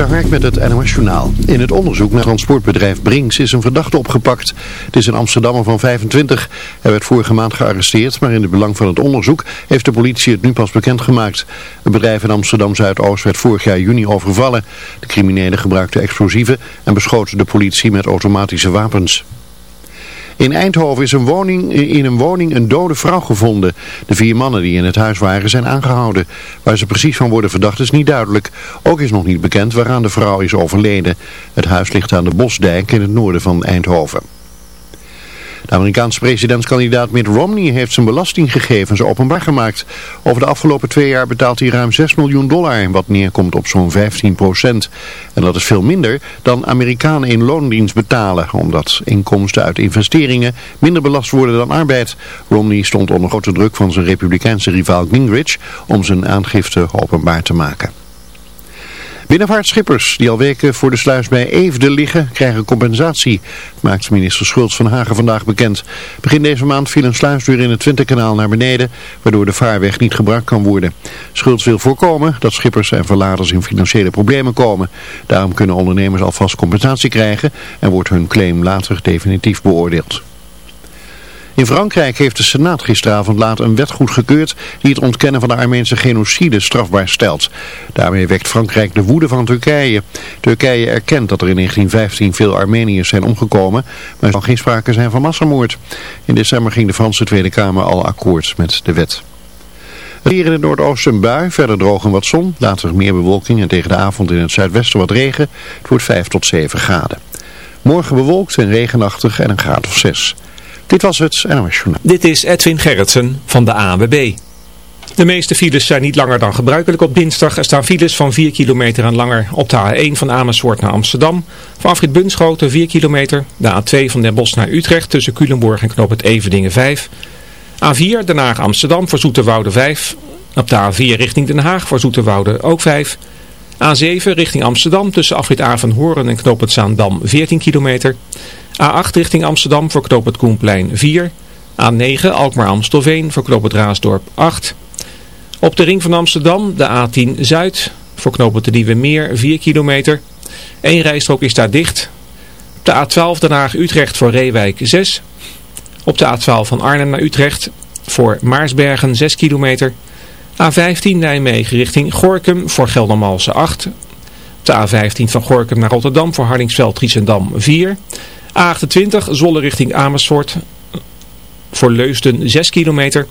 Dikter met het NOS Journaal. In het onderzoek naar transportbedrijf Brinks is een verdachte opgepakt. Het is een Amsterdammer van 25. Hij werd vorige maand gearresteerd, maar in het belang van het onderzoek heeft de politie het nu pas bekendgemaakt. Het bedrijf in Amsterdam-Zuidoost werd vorig jaar juni overvallen. De criminelen gebruikten explosieven en beschoten de politie met automatische wapens. In Eindhoven is een woning, in een woning een dode vrouw gevonden. De vier mannen die in het huis waren zijn aangehouden. Waar ze precies van worden verdacht is niet duidelijk. Ook is nog niet bekend waaraan de vrouw is overleden. Het huis ligt aan de Bosdijk in het noorden van Eindhoven. De Amerikaanse presidentskandidaat Mitt Romney heeft zijn belastinggegevens openbaar gemaakt. Over de afgelopen twee jaar betaalt hij ruim 6 miljoen dollar, wat neerkomt op zo'n 15 procent. En dat is veel minder dan Amerikanen in loondienst betalen, omdat inkomsten uit investeringen minder belast worden dan arbeid. Romney stond onder grote druk van zijn republikeinse rivaal Gingrich om zijn aangifte openbaar te maken. Binnenvaartschippers die al weken voor de sluis bij Eefde liggen krijgen compensatie, maakt minister Schultz van Hagen vandaag bekend. Begin deze maand viel een sluisdeur in het Twentekanaal naar beneden, waardoor de vaarweg niet gebruikt kan worden. Schultz wil voorkomen dat schippers en verladers in financiële problemen komen. Daarom kunnen ondernemers alvast compensatie krijgen en wordt hun claim later definitief beoordeeld. In Frankrijk heeft de Senaat gisteravond laat een wet goedgekeurd die het ontkennen van de Armeense genocide strafbaar stelt. Daarmee wekt Frankrijk de woede van Turkije. Turkije erkent dat er in 1915 veel Armeniërs zijn omgekomen, maar er zal geen sprake zijn van massamoord. In december ging de Franse Tweede Kamer al akkoord met de wet. Hier in het noordoosten een bui, verder droog en wat zon, later meer bewolking en tegen de avond in het zuidwesten wat regen. Het wordt 5 tot 7 graden. Morgen bewolkt en regenachtig en een graad of 6. Dit was het NOS Journaal. Dit is Edwin Gerritsen van de ANWB. De meeste files zijn niet langer dan gebruikelijk op dinsdag. Er staan files van 4 kilometer en langer op de A1 van Amersfoort naar Amsterdam. Van Afrit Bunschoten 4 kilometer. De A2 van Den Bosch naar Utrecht tussen Culemborg en Knoop het Everdingen 5. A4 Den Haag Amsterdam voor Zoeterwoude 5. Op de A4 richting Den Haag voor Zoeterwoude ook 5. A7 richting Amsterdam tussen Afrit Horen en Knoop het Zaandam 14 kilometer. A8 richting Amsterdam voor knoop het Koenplein 4. A9 Alkmaar-Amstelveen voor knoop het Raasdorp 8. Op de ring van Amsterdam de A10 Zuid voor knoop het de Nieuwe Meer 4 kilometer. Eén rijstrook is daar dicht. Op de A12 Den Haag-Utrecht voor Reewijk 6. Op de A12 van Arnhem naar Utrecht voor Maarsbergen 6 kilometer. A15 Nijmegen richting Gorkum voor Geldermalsen 8. Op de A15 van Gorkum naar Rotterdam voor Hardingsveld-Triesendam 4. A28 Zolle richting Amersfoort voor Leusden 6 kilometer.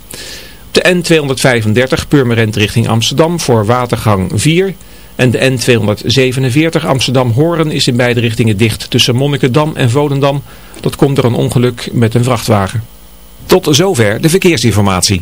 De N235 Purmerend richting Amsterdam voor Watergang 4. En de N247 Amsterdam-Horen is in beide richtingen dicht tussen Monnikendam en Volendam. Dat komt door een ongeluk met een vrachtwagen. Tot zover de verkeersinformatie.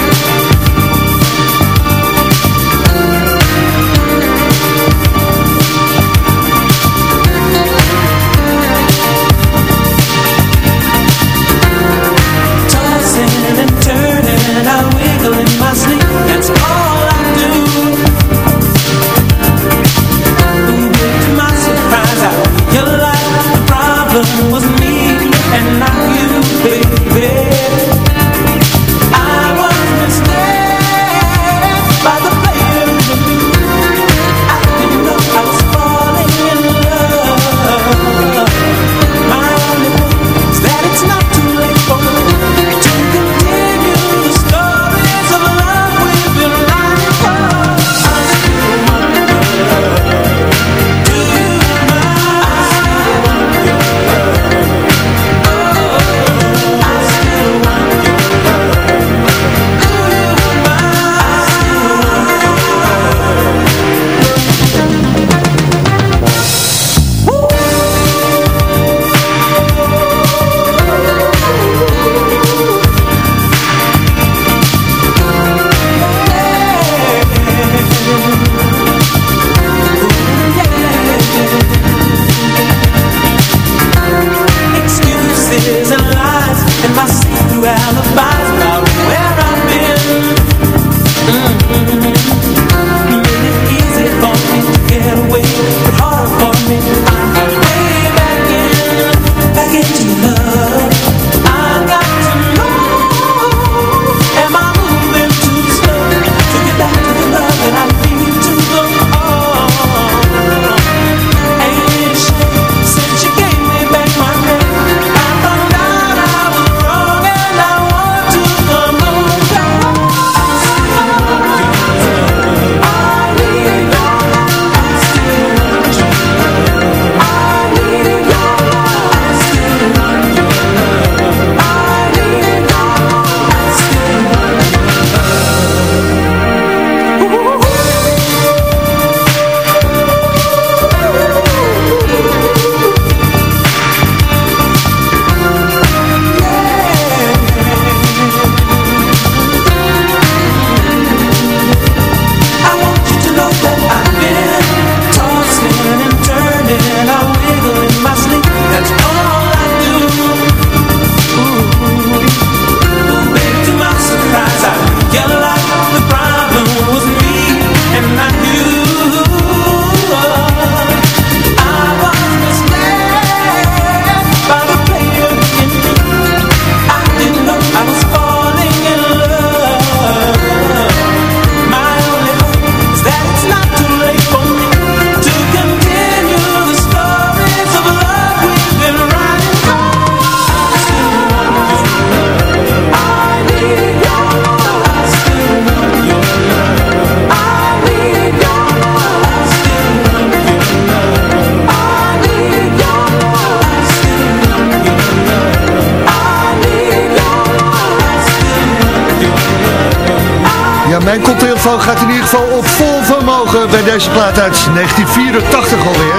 Koptelefoon gaat in ieder geval op vol vermogen bij deze plaat uit 1984 alweer.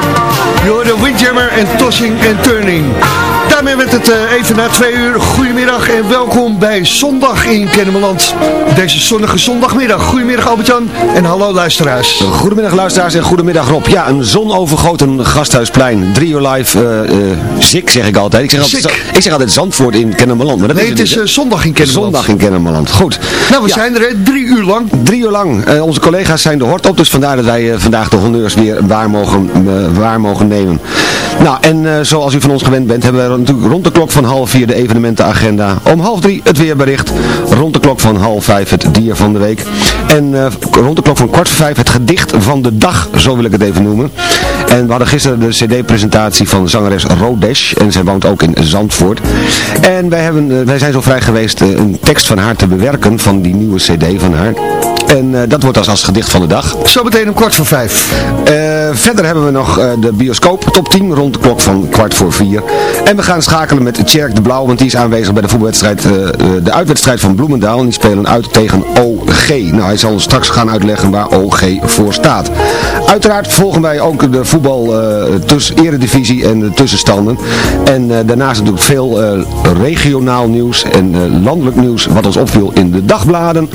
Je hoorde Windjammer en Tossing en Turning. Daarmee werd het eh, even na twee uur. Goedemiddag en welkom bij Zondag in Kennemerland. Deze zonnige zondagmiddag. Goedemiddag Albert-Jan en hallo luisteraars. Goedemiddag luisteraars en goedemiddag Rob. Ja, een zonovergoten gasthuisplein. Drie uur live, uh, uh, zik zeg ik altijd. Ik zeg altijd, ik zeg altijd Zandvoort in Kennemerland. Maar dat nee, is het is uh, zondag in Kennemerland. Zondag in Kennemerland, goed. Nou, we ja. zijn er hè, drie uur lang. Drie uur lang. onze collega's zijn de hort op, dus vandaar dat wij vandaag de honneurs weer waar mogen, waar mogen nemen. Nou, en zoals u van ons gewend bent, hebben we natuurlijk rond de klok van half vier de evenementenagenda. Om half drie het weerbericht. Rond de klok van half vijf het dier van de week. En rond de klok van kwart voor vijf het gedicht van de dag, zo wil ik het even noemen. En we hadden gisteren de cd-presentatie van zangeres Rodesh. En zij woont ook in Zandvoort. En wij, hebben, wij zijn zo vrij geweest een tekst van haar te bewerken, van die nieuwe cd van haar. En uh, dat wordt als, als gedicht van de dag. Zometeen om kwart voor vijf. Verder hebben we nog de bioscoop top 10 rond de klok van kwart voor vier. En we gaan schakelen met Tjerk de Blauw, want die is aanwezig bij de voetbalwedstrijd, de uitwedstrijd van Bloemendaal. En die spelen uit tegen OG. Nou, hij zal straks gaan uitleggen waar OG voor staat. Uiteraard volgen wij ook de voetbal tussen eredivisie en de tussenstanden. En daarnaast natuurlijk veel regionaal nieuws en landelijk nieuws wat ons opviel in de dagbladen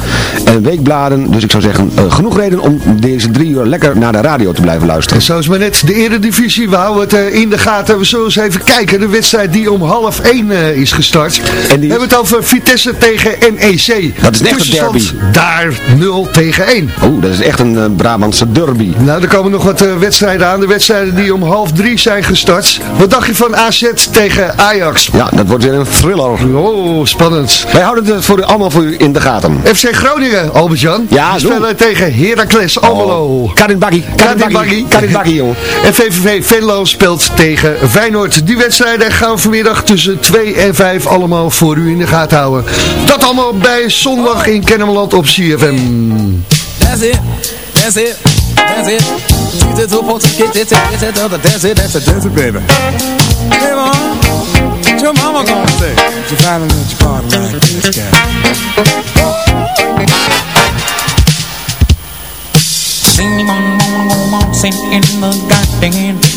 en weekbladen. Dus ik zou zeggen, uh, genoeg reden om deze drie uur lekker naar de radio te blijven luisteren. Zo is maar net de eredivisie. We het uh, in de gaten. We zullen eens even kijken. De wedstrijd die om half één uh, is gestart. En die... We hebben het over Vitesse tegen NEC. Dat is echt een derby. Daar 0 tegen 1. Oeh, dat is echt een Brabantse derby. Nou, er komen nog wat wedstrijden aan. De wedstrijden die om half drie zijn gestart. Wat dacht je van AZ tegen Ajax? Ja, dat wordt weer een thriller. Oh, spannend. Wij houden het voor u, allemaal voor u in de gaten. FC Groningen, Albert-Jan. Ja, spelen tegen Heracles Almelo. Oh. Karin Baggy. Karin Baggy. Karin Baggy, jongen. En VVV Venlo speelt tegen Feyenoord. Die wedstrijden gaan vanmiddag tussen 2 en 5 allemaal voor u in de gaten houden. Dat allemaal bij zondag in Kennemerland op CFM. That's it. That's it. That's it. She's it up to get it, it, that's it, that's it, that's it, baby. Hey, mom. Your mama gonna say? She finally let you party like this guy. Anyone wanna go waltzing in the garden?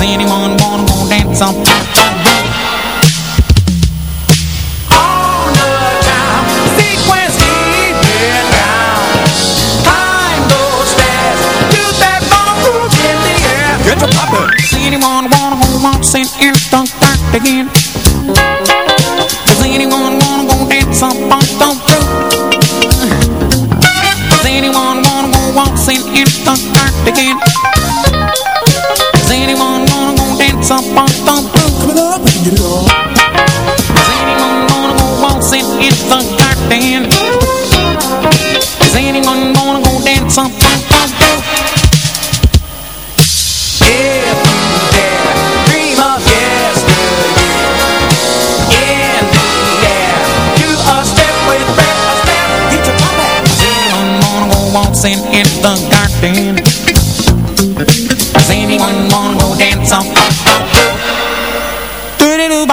Does anyone wanna go dance on? Does anyone wanna go waltz in and dunk again? Does anyone wanna go dance on the roof? Does anyone wanna go waltz in and dunk again?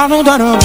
I don't got no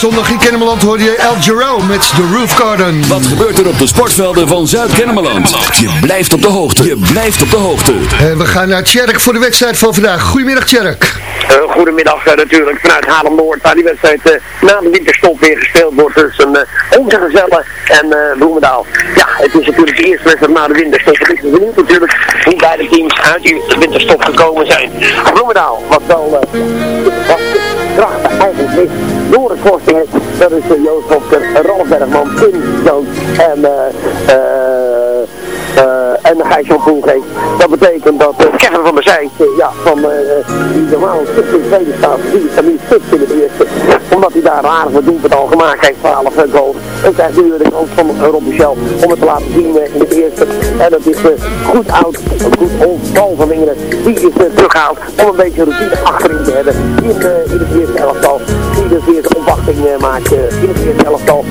zondag in Kennemerland hoorde je El Giro met The Roof Garden. Wat gebeurt er op de sportvelden van Zuid-Kennemerland? Je blijft op de hoogte. Je blijft op de hoogte. En we gaan naar Tjerk voor de wedstrijd van vandaag. Goedemiddag Tjerk. Eh, goedemiddag eh, natuurlijk vanuit Haarlem-Noord, waar die wedstrijd eh, na de winterstop weer gespeeld wordt tussen uh, onze gezellen en eh, Bloemendaal. Ja, het is natuurlijk de eerste wedstrijd na de winterstop. Het is benieuwd natuurlijk hoe beide teams uit die winterstop gekomen zijn. Bloemendaal, wat wel uh, mist door korsingen, dat is Joost Hofker, Ralf Bergman, Tim Jones en eh en de Gijs van Poelgeest. Dat betekent dat Kevin van der Zijt, uh, ja, van uh, die normaal stuk in de tweede staat, die is dan stuk in het eerste. Omdat hij daar een aardige doelpunt al gemaakt heeft, 12 goals. En krijgt nu de kans van Rob Michel om het te laten zien in het eerste. En dat is goed oud, goed old Paul van Wingeren. Die is teruggehaald om een beetje routine achterin te hebben. In, in het eerste elftal. Die dus weer de opwachting maakt in het elftal.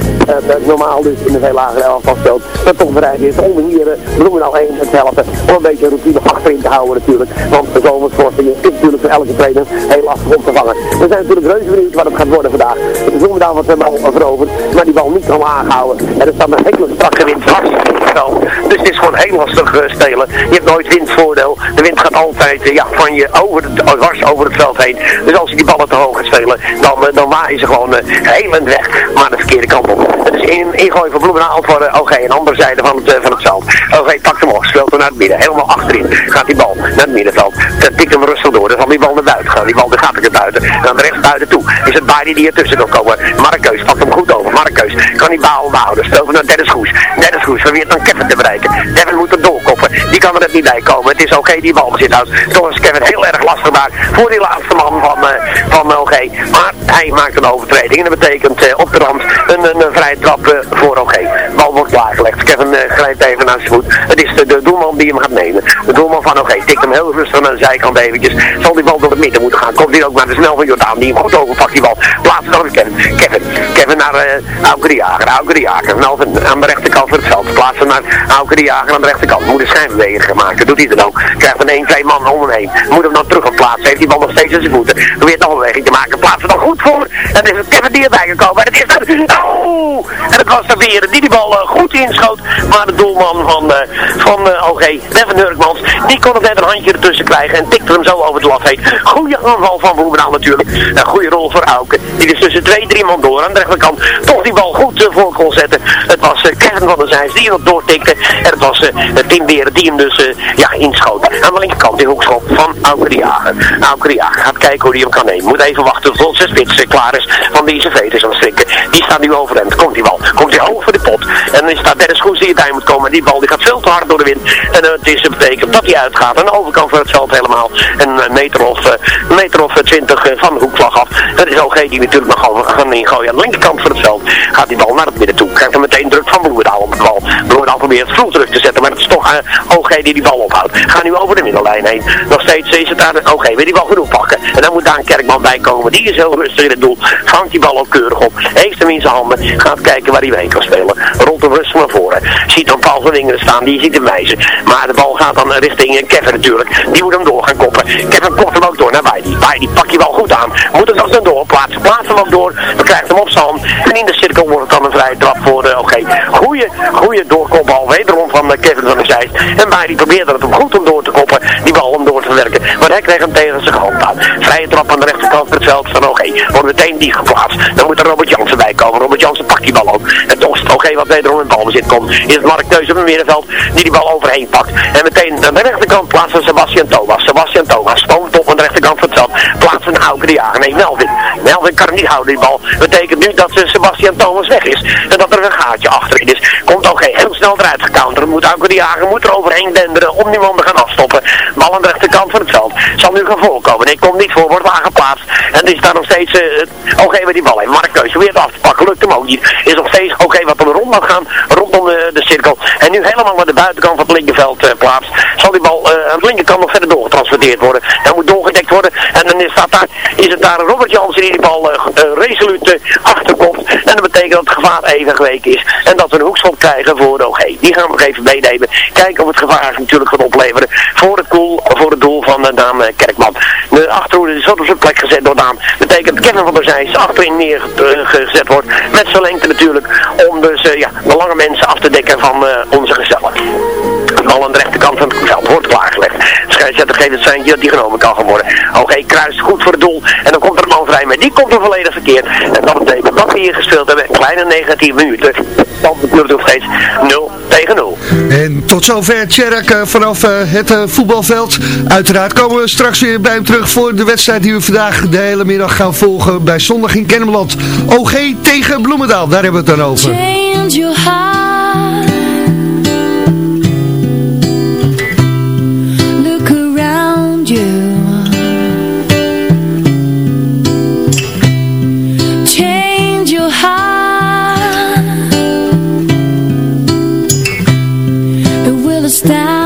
normaal dus in een veel lagere elftal speelt. Maar toch bereid is om hier Bloemendaal 1 het helpen. Om een beetje routine achterin te houden natuurlijk. Want de zomersvorstingen is natuurlijk voor elke trainer heel lastig om te vangen. We zijn natuurlijk reuze benieuwd wat het gaat worden vandaag. Bloemendaal wat de bal veroverd. Maar die bal niet kan aangehouden. En er staat een hele strakke wind veld. Dus het is gewoon heel lastig spelen. Je hebt nooit windvoordeel. De wind gaat altijd ja, van je over het, dwars over het veld heen. Dus als je die ballen te hoog gaat spelen, dan, dan waaien ze gewoon helend weg. Maar de verkeerde kant op. Is in, ingooi van Bloemendaal voor OG. Een andere zijde van het, van het veld. OG pakt hem op, speelt hem naar het midden. Helemaal achterin gaat die bal naar het middenveld. Dan tikt hem rustig door. Dan zal die bal naar buiten gaan. Die bal gaat er naar buiten. En dan rechts buiten toe. Is het Bari die ertussen kan komen. Markeus pakt hem goed over. Markeus kan die bal behouden. Speelt hem naar Dennis Goes. Dennis Goes probeert dan Kevin te bereiken. Kevin moet er doorkoppen. Die kan er net niet bij komen. Het is oké die bal bezit houdt. Toch is Kevin heel erg lastig gemaakt voor die laatste man van, uh, van OG. Maar hij maakt een overtreding. En dat betekent uh, op de rand een, een, vrije trap uh, voor OG. Bal wordt klaargelegd. Kevin grijpt even naar zijn voet. Het is de, de doelman die hem gaat nemen. De doelman van OG tikt hem heel rustig naar de zijkant eventjes. Zal die bal door het midden moeten gaan. Komt hij ook naar de snel van Jordaan. Die hem goed overpakt die bal. Plaatsen dan Kevin. Kevin. Kevin naar uh, Auke de Jager. Auke de Jager. Aan de rechterkant van het veld. Plaatsen naar Auke de Jager aan de rechterkant. Moet een schijnbeweging. Dat doet hij dan ook. Krijgt een 1, 2 man om hem heen. Moet hem dan terug op plaatsen. Heeft die bal nog steeds aan zijn voeten. Probeert nog een beweging te maken. Plaatsen dan goed voor. En is het Kevin die erbij gekomen. En het is dan... Oh! En het was de Beren die die bal eh, goed inschoot. Maar de doelman van, eh, van eh, OG, Devin Hurkmans, die kon het net een handje ertussen krijgen en tikte hem zo over de lat heen. Goeie aanval van Bloemendaal natuurlijk. Een goede rol voor Auken. Die dus tussen twee, drie man door aan de rechterkant toch die bal goed voor kon zetten. Het was Kevin van der Zijs die hem doortikte. En het was Tim Beren die hem dus ja, inschoot. Aan de linkerkant die hoekschop van Auken de Jager. Auken de gaat kijken hoe hij hem kan nemen. Moet even wachten tot zijn spits klaar is van deze veters aan het strikken. Die staat nu over hem. Komt die bal. Komt hij voor de pot. En dan is daar Dennis Goes die erbij moet komen. Die bal die gaat veel te hard door de wind. En uh, het is, betekent dat hij uitgaat. Aan de overkant van het veld helemaal. Een meter of, uh, meter of twintig uh, van de hoekvlag af. Dat is OG die natuurlijk nog gaan, gaan ingooien. Aan de linkerkant van het veld gaat die bal naar het midden toe. Krijgt hem meteen druk van Bloemendaal op de bal. Bloemendaal probeert het vroeg terug te zetten. Maar het is toch OG die die bal ophoudt. Gaat nu over de middellijn heen. Nog steeds is het daar OG. Wil die bal genoeg pakken. En dan moet daar een Kerkman bij komen. Die is heel rustig in het doel. Vangt die bal ook keurig op. Heeft hem in zijn handen. Gaat kijken waar hij mee kan spelen. Rolt hem rustig naar voren. Ziet dan Paul van Wingeren staan. Die ziet hem wijzen. Maar de bal gaat dan richting Kevin natuurlijk. Die moet hem door gaan koppen. Kevin kopt hem ook door naar Weidi. Weidi pakt hij wel goed aan. Moet hem dan door plaatsen. Plaatsen hem ook door. Dan krijgt hem op zijn hand. En in de cirkel wordt het dan een vrije trap voor de OG. Goeie, goeie doorkopbal. Wederom van Kevin van der Zijst. En Weidi probeerde het hem goed om door te koppen. Die bal om door te werken. Maar hij kreeg hem tegen zijn hand aan. Vrije trap aan de rechterkant van het veld van OG. Wordt meteen die geplaatst. Dan moet er Robert Jansen bij komen. Robert Jansen pakt die bal ook. En toch is het OG wat wederom in balbezit komt. Is het Mark Teus op het middenveld die die bal overheen pakt. En meteen aan de rechterkant plaatsen Sebastian Thomas. Sebastian Thomas stoomt op aan de rechterkant van het veld. Plaatsen Auken de Jager. Nee, Melvin. Melvin kan niet houden die bal. Betekent nu dat Sebastian Thomas weg is. En dat er een gaatje achterin is. Komt OG heel snel eruit gecounterd. Moet Auken de Jager moet er overheen denderen om die man te gaan afstoppen. Bal aan de rechterkant van het veld. Zal nu gaan voorkomen. Nee, komt niet voor. Wordt aangeplaatst. En is daar nog steeds uh, OG weer die heeft. Mark Keus weer af te pakken. Lukt hem ook niet. Is nog steeds OG wat om rond mag gaan. Rondom de, cirkel. En nu helemaal naar de buitenkant van het linkerveld uh, plaatst. Zal die bal uh, aan de linkerkant nog verder doorgetransporteerd worden. Dan moet doorgedekt worden. En dan staat daar, is het daar Robert Jansen die die bal resoluut achterkomt. En dat betekent dat het gevaar even geweken is. En dat we een hoekschop krijgen voor OG. Die gaan we nog even meenemen. Kijken of het gevaar natuurlijk gaat opleveren. Voor het, doel, voor het doel van dame Kerkman. De achterhoede is op zijn plek gezet door Daan. Betekent Kevin van der Zijs achterin neergezet wordt. Met zijn lengte natuurlijk. Om dus uh, ja, de lange mensen af te dekken van uh, onze gezellen. Bal aan de rechterkant van het veld wordt klaargelegd. Scheidsrechter geeft het seintje dat die genomen kan gaan worden. Oké, kruist goed voor het doel. En dan komt er een man vrij, maar die komt er volledig verkeerd. En dat betekent dat we hier gespeeld hebben. Kleine negatieve minuten. Dan natuurlijk nog steeds 0 tegen 0. En tot zover Tjerk uh, vanaf uh, het uh, voetbalveld. Uiteraard komen we straks weer bij hem terug voor de wedstrijd die we vandaag de hele middag gaan volgen bij zondag in Kennemerland. OG tegen Bloemendaal, daar hebben we het dan over. It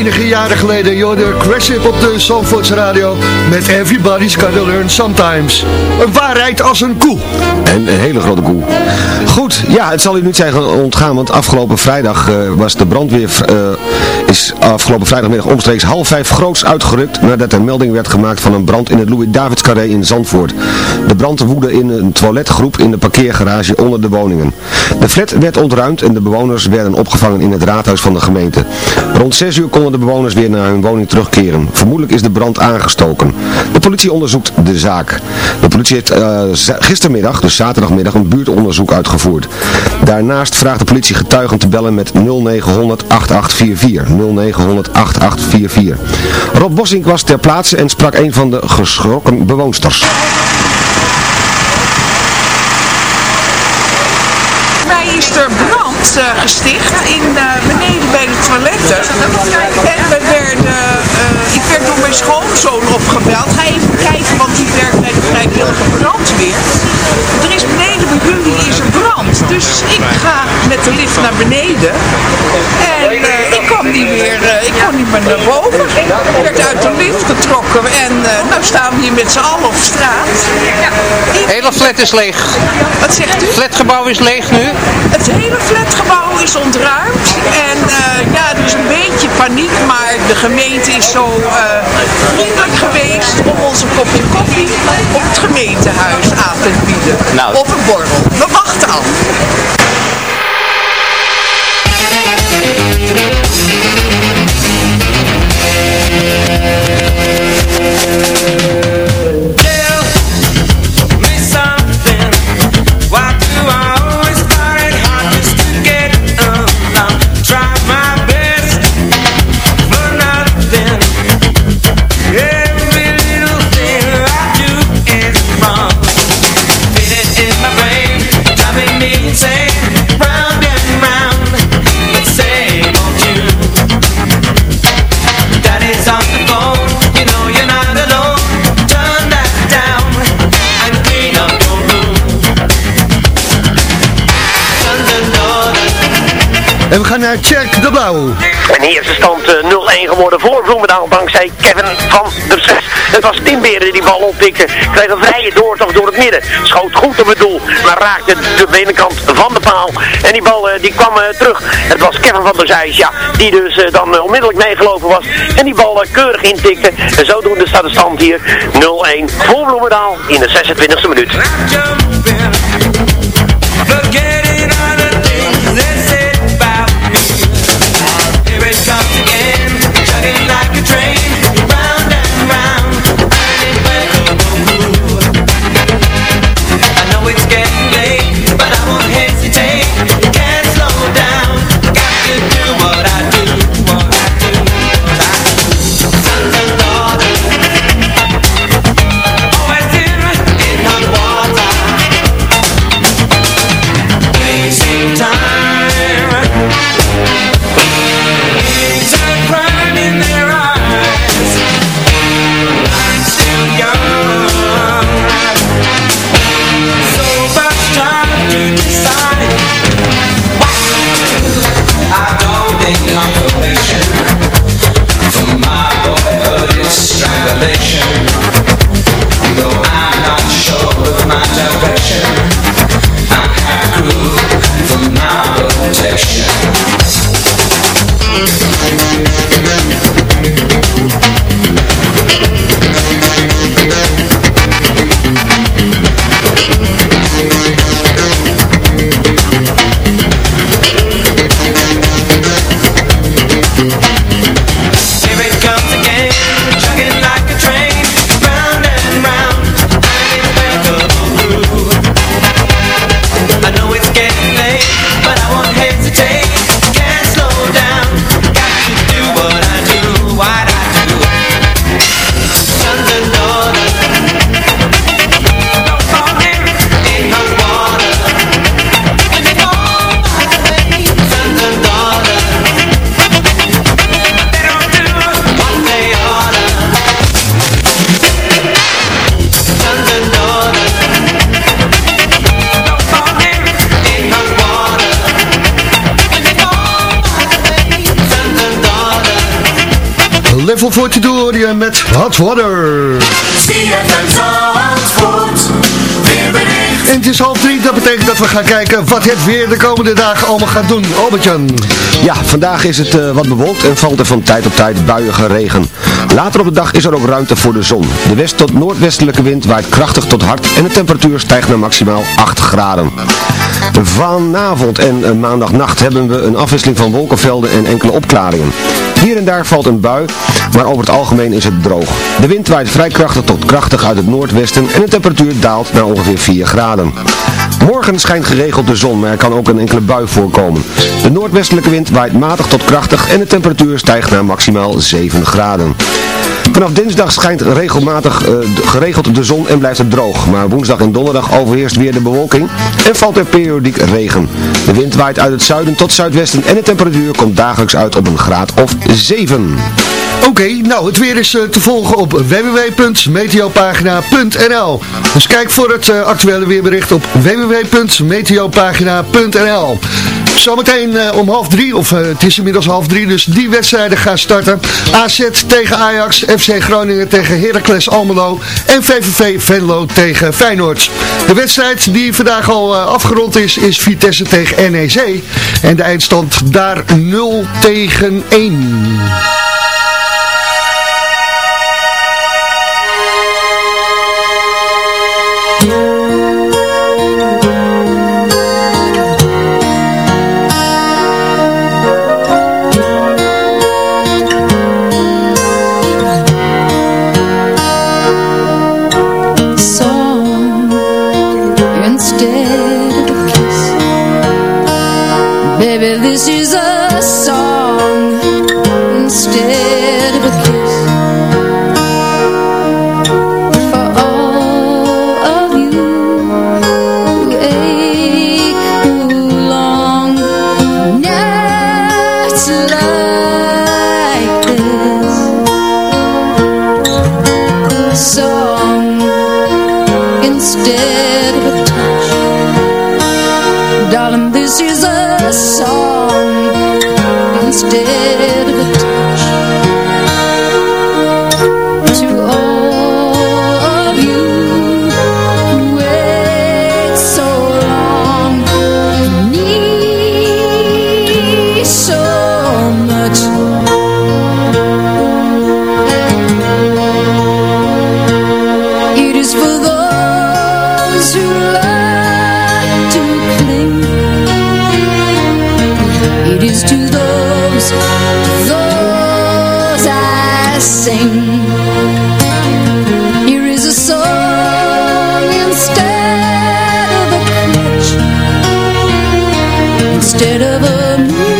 enige jaren geleden. Joh, de Crash op de Zandvoorts Radio met Everybody's Gotta Learn Sometimes. Een waarheid als een koe. En een hele grote koe. Goed, ja, het zal u niet zijn ontgaan, want afgelopen vrijdag eh, was de brandweer... eh, is afgelopen vrijdagmiddag omstreeks half vijf groots uitgerukt nadat er melding werd gemaakt van een brand in het Louis-Davids carré in Zandvoort. De brand woedde in een toiletgroep in de parkeergarage onder de woningen. De flat werd ontruimd en de bewoners werden opgevangen in het raadhuis van de gemeente. Rond 6 uur konden de bewoners weer naar hun woning terugkeren. Vermoedelijk is de brand aangestoken. De politie onderzoekt de zaak. De politie heeft eh, gistermiddag, dus zaterdagmiddag, een buurtonderzoek uitgevoerd. Daarnaast vraagt de politie getuigen te bellen met 0900 8844. 0900 8844. Rob Bossink was ter plaatse en sprak een van de geschrokken bewoonsters. mij is er brand eh, gesticht in, eh, beneden bij de toiletten. En we werden, eh, ik werd door mijn schoonzoon opgebeld. Ga even kijken, want die werkt bij de vrijwillige brandweer. Er is beneden bij jullie Dus ik ga met de lift naar beneden. En eh, ik kwam niet meer, eh, ik kon niet meer naar boven. Ik werd uit de lift getrokken en eh, nou staan we hier met z'n allen op straat. Ja. hele flat is leeg. Wat zegt u? Het flatgebouw is leeg nu. Het hele flatgebouw is ontruimd en eh, ja, er is een beetje paniek, maar de gemeente is zo eh, vriendelijk geweest om ons een kopje koffie op het gemeentehuis aan te bieden. Nou. Of een borrel. We wachten af. En we gaan naar Check de Blauw. En de stand eh, 0-1 geworden voor Bloemendaal dankzij Kevin van der Zes. Het was Tim Beren die bal optikte. Kreeg een vrije doortocht door het midden. Schoot goed op het doel, maar raakte de binnenkant van de paal. En die bal eh, die kwam eh, terug. Het was Kevin van der Zijs, ja, die dus dan onmiddellijk meegelopen was. En die bal keurig intikte. En zodoende staat de stand hier 0-1 voor Bloemendaal in de 26e minuut. 42 hoor je met Hot Water. En het is half drie, dat betekent dat we gaan kijken wat het weer de komende dagen allemaal gaat doen. Albert-Jan. Ja, vandaag is het eh, wat bewolkt en valt er van tijd tot tijd buiige regen. Later op de dag is er ook ruimte voor de zon. De west- tot noordwestelijke wind waait krachtig tot hard en de temperatuur stijgt naar maximaal 8 graden. Vanavond en eh, maandagnacht hebben we een afwisseling van wolkenvelden en enkele opklaringen. Hier en daar valt een bui, maar over het algemeen is het droog. De wind waait vrij krachtig tot krachtig uit het noordwesten en de temperatuur daalt naar ongeveer 4 graden. Morgen schijnt geregeld de zon, maar er kan ook een enkele bui voorkomen. De noordwestelijke wind waait matig tot krachtig en de temperatuur stijgt naar maximaal 7 graden. Vanaf dinsdag schijnt regelmatig eh, geregeld de zon en blijft het droog. Maar woensdag en donderdag overheerst weer de bewolking en valt er periodiek regen. De wind waait uit het zuiden tot zuidwesten en de temperatuur komt dagelijks uit op een graad of 7. Oké, nou het weer is eh, te volgen op www.meteopagina.nl Dus kijk voor het eh, actuele weerbericht op www.meteopagina.nl Zometeen eh, om half drie, of het is inmiddels half drie, dus die wedstrijden gaan starten. AZ tegen Ajax, FC Groningen tegen Heracles Almelo en VVV Venlo tegen Feyenoord. De wedstrijd die vandaag al afgerond is, is Vitesse tegen NEC. En de eindstand daar 0 tegen 1. Of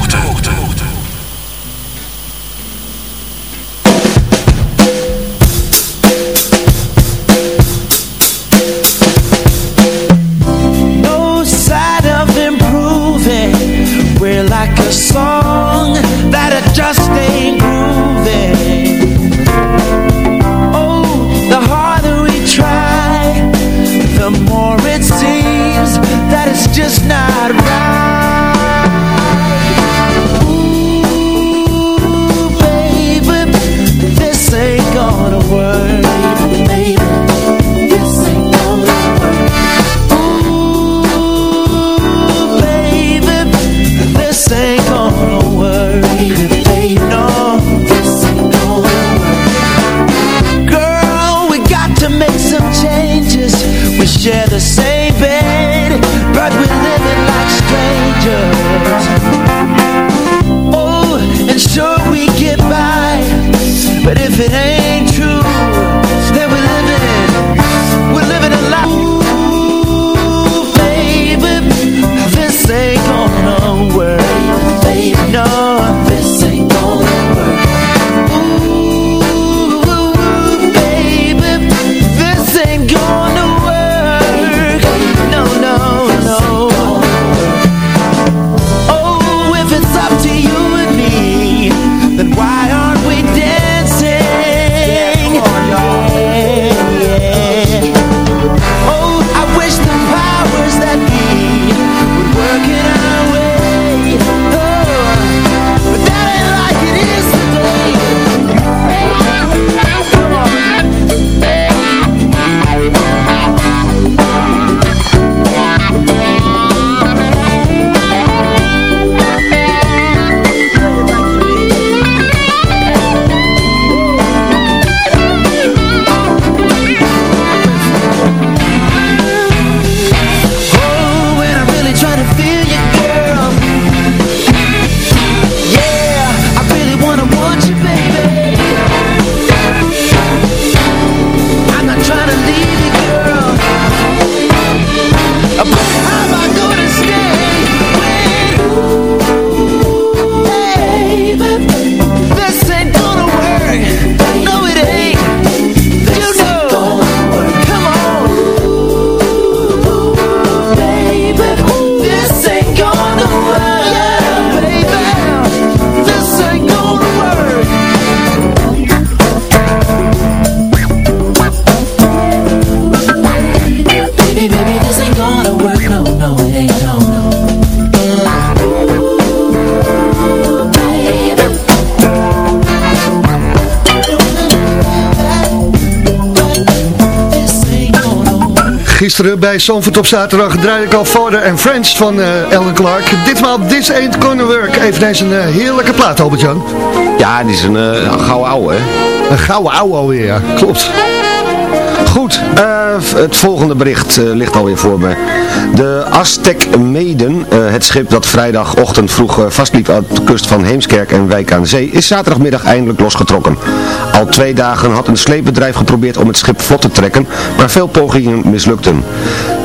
Gisteren bij Zandvoort op zaterdag draaide ik al Father and Friends van eh, Ellen Clark. Ditmaal This Ain't Gonna Work. Eveneens een eh, heerlijke plaat, Albert-Jan. Ja, die is een eh, gouden ouwe, hè? Een gouden ouwe alweer, ja. Klopt. Goed, eh, het volgende bericht eh, ligt alweer voor me. De Aztec Maiden, eh, het schip dat vrijdagochtend vroeg eh, vastliep aan de kust van Heemskerk en Wijk aan Zee, is zaterdagmiddag eindelijk losgetrokken. Al twee dagen had een sleepbedrijf geprobeerd om het schip vlot te trekken, maar veel pogingen mislukten.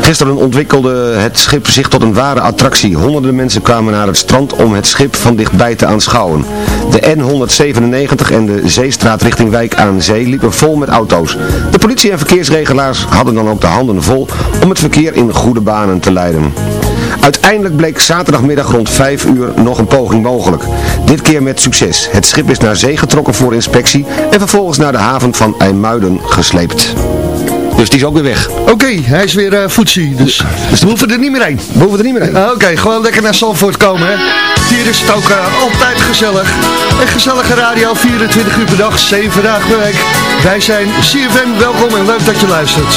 Gisteren ontwikkelde het schip zich tot een ware attractie. Honderden mensen kwamen naar het strand om het schip van dichtbij te aanschouwen. De N197 en de Zeestraat richting Wijk aan Zee liepen vol met auto's. De politie en verkeersregelaars hadden dan ook de handen vol om het verkeer in goede banen te leiden. Uiteindelijk bleek zaterdagmiddag rond 5 uur nog een poging mogelijk. Dit keer met succes. Het schip is naar zee getrokken voor inspectie en vervolgens naar de haven van IJmuiden gesleept. Dus die is ook weer weg. Oké, hij is weer uh, voetzie, dus, dus we hoeven er niet meer heen. We hoeven er niet meer heen. Oké, gewoon lekker naar Zandvoort komen, hè. Hier is het ook eh, altijd gezellig. Een gezellige radio, 24 uur per dag, 7 dagen per week. Wij zijn CFM, welkom en leuk dat je luistert.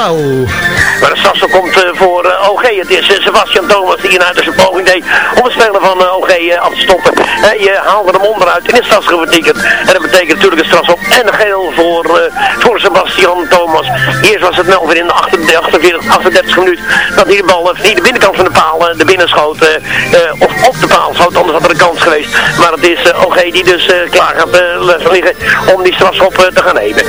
Blauw. Maar de strafschop komt uh, voor uh, OG. Het is uh, Sebastian Thomas die uit zijn poging deed om het spelen van OG af te stoppen. je haalde hem onderuit in strafschop betekent. En dat betekent natuurlijk een strafschop en een geel voor, voor Sebastian Thomas. Eerst was het Melvin in de 48, 38 minuut dat hij de bal via de binnenkant van de paal de binnenschoot. Had er een kans geweest. Maar het is OG die dus klaar gaat liggen om die strafschop te gaan nemen.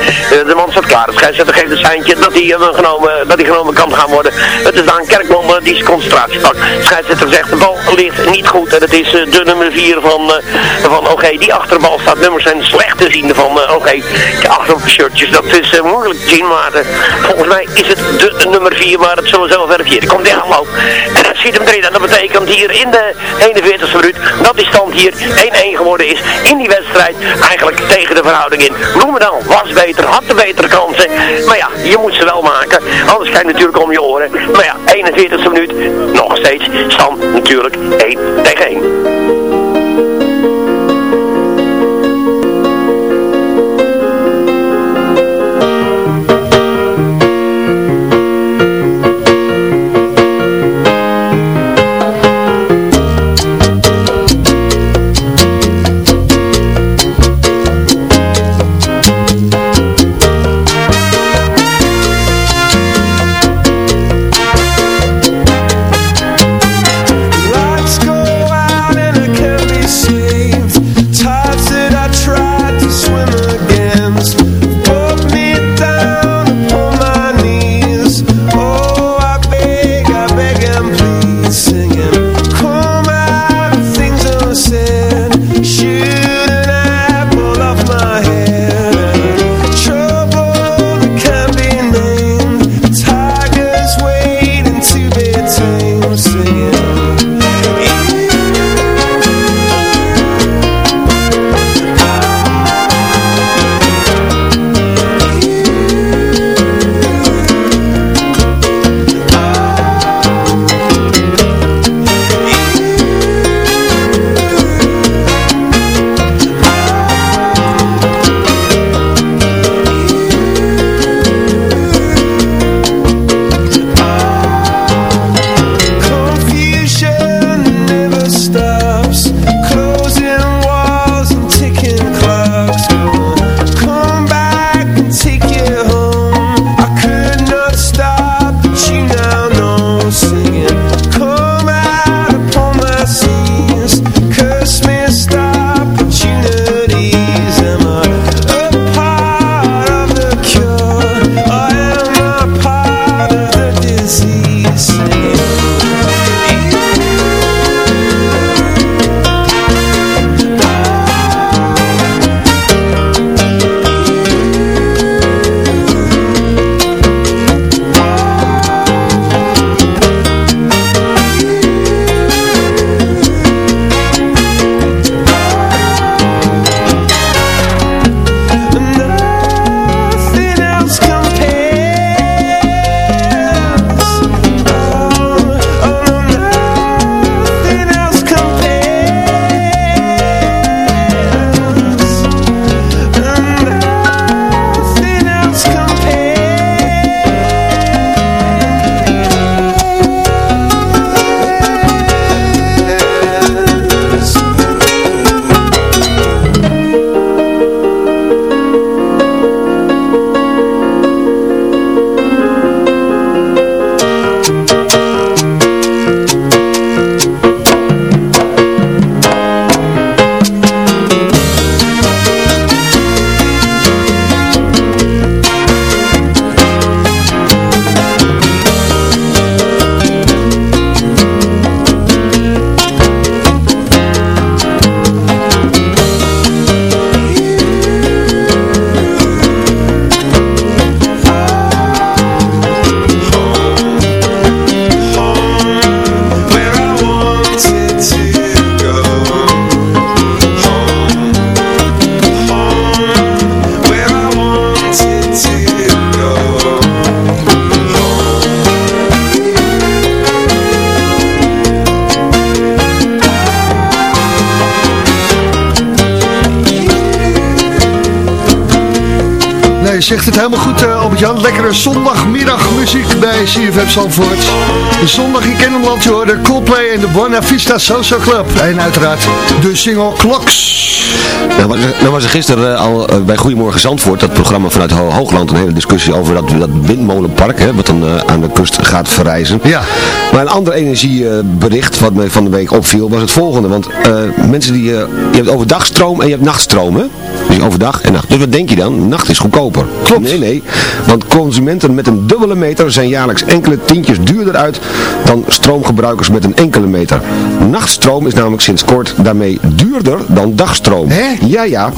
de man staat klaar. Het scheidsrechter geeft een seintje dat hij genomen, dat hij genomen kan gaan worden. Het is Daan Kerkman uh, die zijn concentratie pakt. Scheidsrechter zegt de bal ligt niet goed. En het is uh, de nummer 4 van, uh, van OG die achter de bal staat. Nummers zijn slecht te zien van OG. De shirtjes. Dat is moeilijk te zien. Maar volgens mij is het de nummer 4. Maar het zullen zelf verifiëren. Komt die aanloop. En dat ziet hem erin. En dat betekent hier in de 41ste minuut dat die stand hier 1-1 geworden is in die wedstrijd. Eigenlijk tegen de verhouding in. Bloemendaal was beter, had de betere kansen. Maar ja, je moet ze wel maken. Anders krijg je natuurlijk om je oren. Maar ja, 41ste minuut, nog steeds stand natuurlijk 1 tegen 1. Het helemaal goed, uh, Albert-Jan. Lekkere zondagmiddagmuziek bij CFM Zandvoort. De zondag in Kennemerland, je hoorde Coldplay en de Buena Vista Social Club. En uiteraard de single Clocks. Nou, nou was er gisteren al uh, bij Goedemorgen Zandvoort, dat programma vanuit Ho Hoogland, een hele discussie over dat, dat windmolenpark, hè, wat dan uh, aan de kust gaat verrijzen. Ja. Maar een ander energiebericht wat mij van de week opviel, was het volgende. Want mensen die, je hebt overdagstroom en je hebt nachtstroom, hè? Dus overdag en nacht. Dus wat denk je dan? Nacht is goedkoper. Klopt. Nee, nee. Want consumenten met een dubbele meter zijn jaarlijks enkele tientjes duurder uit dan stroomgebruikers met een enkele meter. Nachtstroom is namelijk sinds kort daarmee duurder dan dagstroom. Hè? Ja, ja.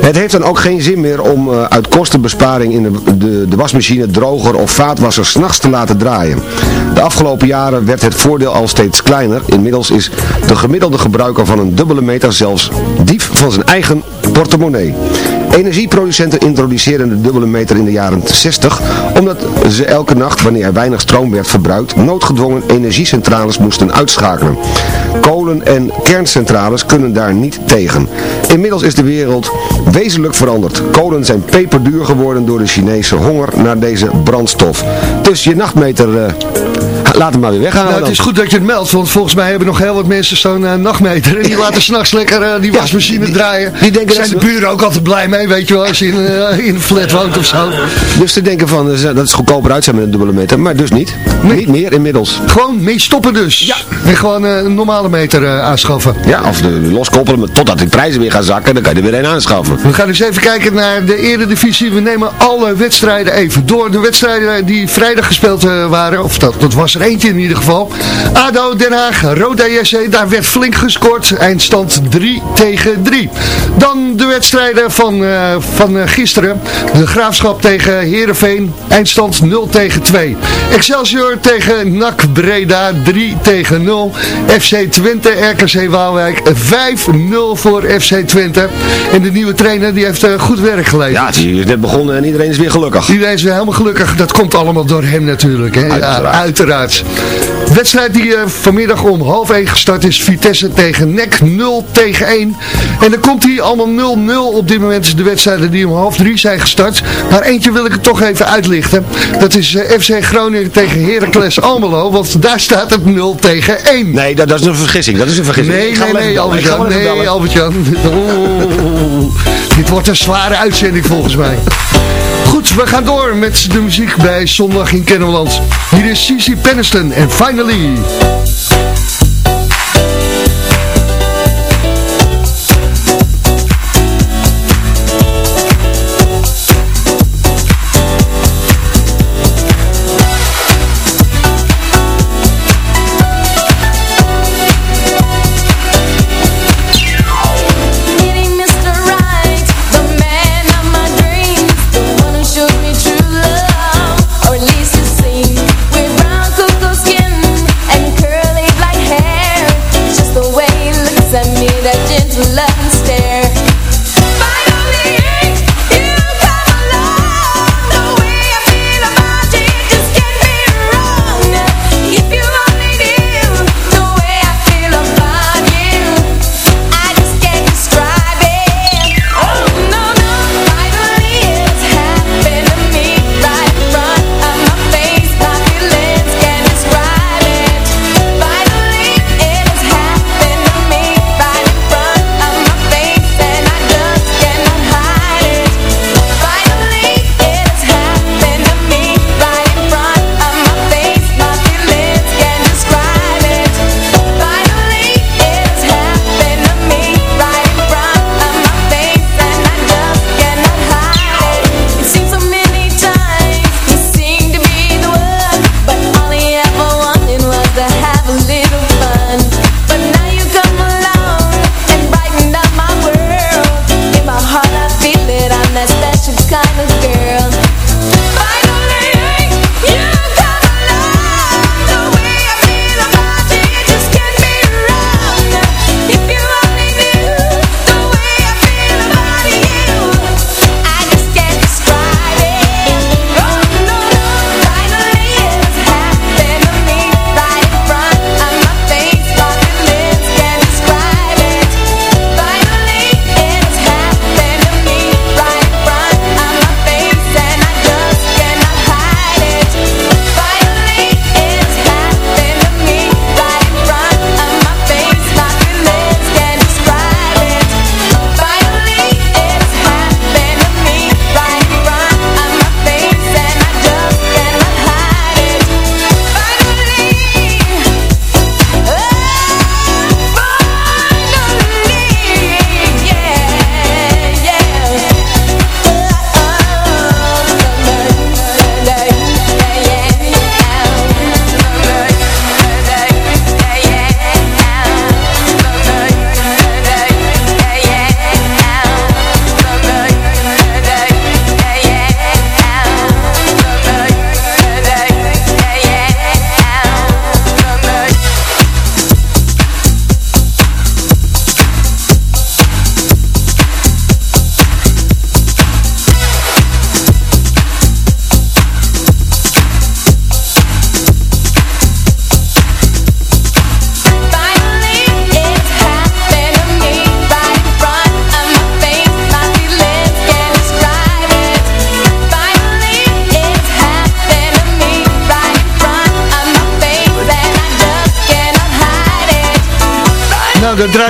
Het heeft dan ook geen zin meer om uh, uit kostenbesparing in de, de, de wasmachine, droger of vaatwasser s'nachts te laten draaien. De afgelopen jaren werd het voordeel al steeds kleiner. Inmiddels is de gemiddelde gebruiker van een dubbele meter zelfs dief van zijn eigen portemonnee. Energieproducenten introduceerden de dubbele meter in de jaren 60 omdat ze elke nacht, wanneer er weinig stroom werd verbruikt, noodgedwongen energiecentrales moesten uitschakelen. Kolen- en kerncentrales kunnen daar niet tegen. Inmiddels is de wereld wezenlijk veranderd. Kolen zijn peperduur geworden door de Chinese honger naar deze brandstof. Dus je nachtmeter... Uh, laat hem maar weer weghalen. Nou, het is goed dat je het meldt, want volgens mij hebben nog heel wat mensen zo'n uh, nachtmeter. En die laten s'nachts lekker uh, die wasmachine draaien. Die denken zijn dat de buren ook altijd blij mee, weet je wel, als je in, uh, in een flat woont of zo. Dus ze denken van, dat is goedkoper uit zijn met een dubbele meter, maar dus niet. Nee. Niet meer inmiddels. Gewoon mee stoppen dus. Ja. En gewoon een normale meter aanschaffen. Ja, of de, loskoppelen, totdat de prijzen weer gaan zakken, dan kan je er weer een aanschaffen. We gaan eens even kijken naar de eredivisie. We nemen alle wedstrijden even door. De wedstrijden die vrijdag gespeeld waren, of dat, dat was er eentje in ieder geval. ADO Den Haag, Roda JC, daar werd flink gescoord. Eindstand 3 tegen 3. Dan de wedstrijden van, uh, van uh, gisteren. De Graafschap tegen Heerenveen. Eindstand 0 tegen 2. Excelsior tegen NAC Breda 3 tegen 0. FC Twente, RKC Waalwijk 5-0 voor FC Twente. En de nieuwe trainer die heeft uh, goed werk geleverd. Ja, die is net begonnen en iedereen is weer gelukkig. Iedereen is weer helemaal gelukkig. Dat komt allemaal door hem natuurlijk. Hè? Uiteraard. Ja, uiteraard. De wedstrijd die uh, vanmiddag om half 1 gestart is. Vitesse tegen NEC 0 tegen 1. En dan komt hij allemaal 0-0 op dit moment. De wedstrijden die om half 3 zijn gestart. Maar eentje wil ik het toch even uitlichten. Dat is uh, FC Groningen tegen Heracles Almelo. Want daar staat het 0 tegen 1. Nee, dat, dat is een vergissing. Dat is een vergissing. Nee, nee, nee, Albert-Jan. Nee, Albert-Jan. Oh, dit wordt een zware uitzending volgens mij. Goed, we gaan door met de muziek bij Zondag in Kennemerland. Hier is Cici Penniston en Finally.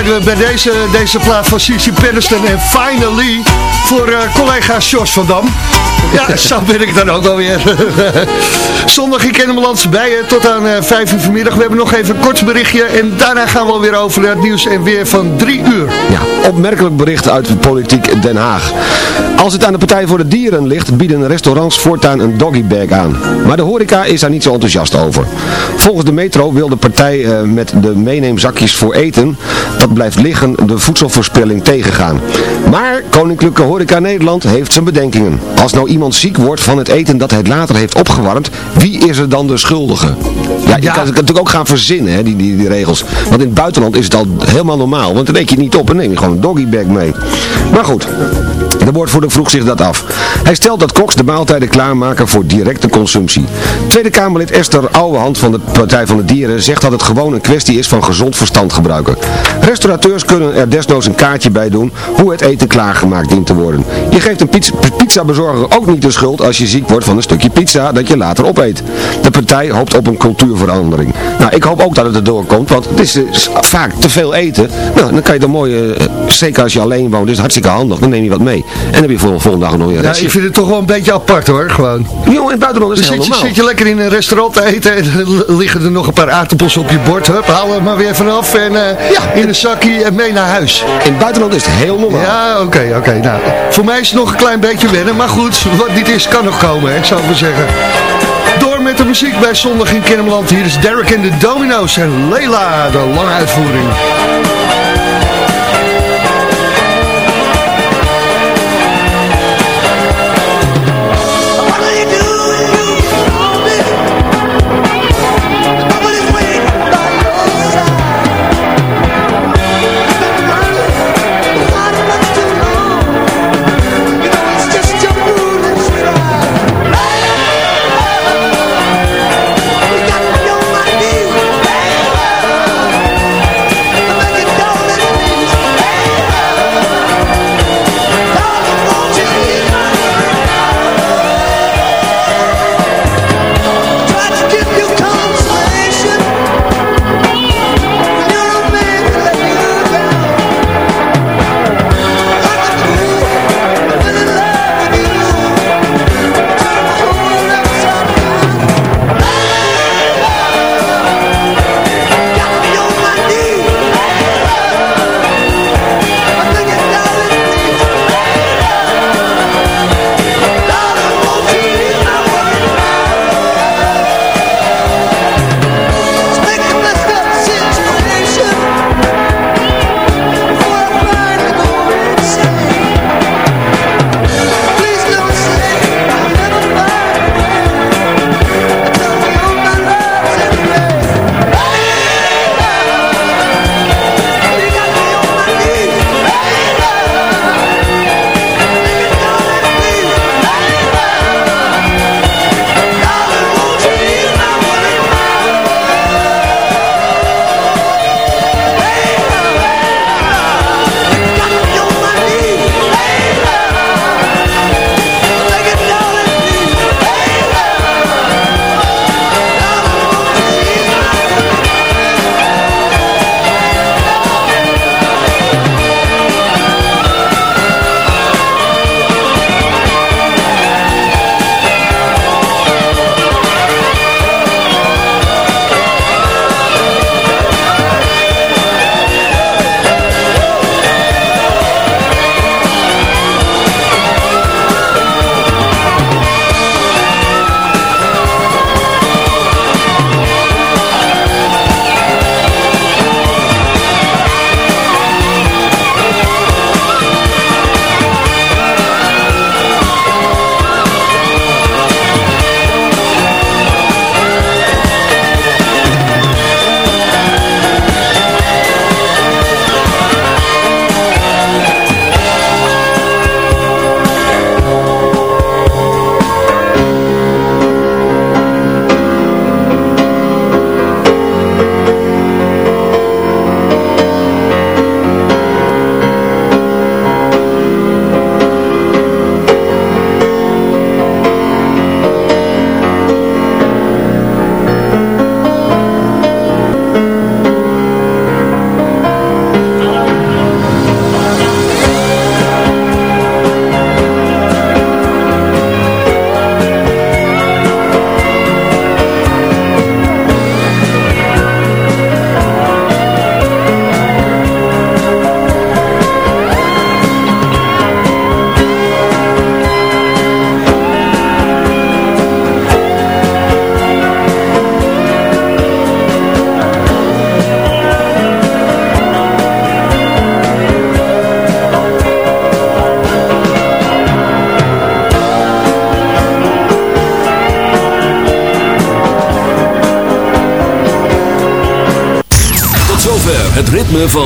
We bij deze, deze plaat van Cici Penniston en Finally voor eh, collega Jos van Dam. Ja, zo ben ik dan ook alweer. Zondag in Kennemerlands bij je tot aan eh 5 uur vanmiddag. We hebben nog even een kort berichtje en daarna gaan we alweer over naar het nieuws en weer van 3 uur. Ja, opmerkelijk bericht uit de politiek Den Haag. Als het aan de Partij voor de Dieren ligt, bieden restaurants voortaan een doggybag aan. Maar de horeca is daar niet zo enthousiast over. Volgens de metro wil de partij eh, met de meeneemzakjes voor eten, dat blijft liggen, de voedselverspilling tegengaan. Maar Koninklijke Horeca Nederland heeft zijn bedenkingen. Als nou iemand ziek wordt van het eten dat hij later heeft opgewarmd, wie is er dan de schuldige? Ja, je kan het natuurlijk ook gaan verzinnen, hè, die, die, die regels. Want in het buitenland is het al helemaal normaal. Want dan weet je niet op en neem je gewoon een doggybag mee. Maar goed, de woordvoerder vroeg zich dat af. Hij stelt dat koks de maaltijden klaarmaken voor directe consumptie. Tweede Kamerlid Esther Ouwehand van de Partij van de Dieren zegt dat het gewoon een kwestie is van gezond verstand gebruiken. Restaurateurs kunnen er desnoods een kaartje bij doen hoe het eten klaargemaakt dient te worden. Je geeft een pizza, pizzabezorger ook niet de schuld als je ziek wordt van een stukje pizza dat je later opeet. De partij hoopt op een cultuurverandering. Nou, ik hoop ook dat het erdoor komt, want het is, eh, vaak te veel eten. Nou, dan kan je dan mooi, eh, zeker als je alleen woont, is hartstikke handig. Dan neem je wat mee. En dan heb je voor volgende dag nog Ja, restje. ik vind het toch wel een beetje apart hoor, gewoon. Jongen, in het buitenland is het zit je, normaal. zit je lekker in een restaurant te eten en liggen er nog een paar aardappels op je bord. Hup, haal er maar weer vanaf en eh, in een zakje en mee naar huis. In het buitenland is het heel normaal. Ja, oké, oké. Nou, voor mij is het nog een klein beetje wennen, maar goed, wat niet is kan nog komen, hè, zou ik maar zeggen. Door met de muziek bij Zondag in Kennemerland. Hier is Derek en de Domino's en Leila, de lange uitvoering.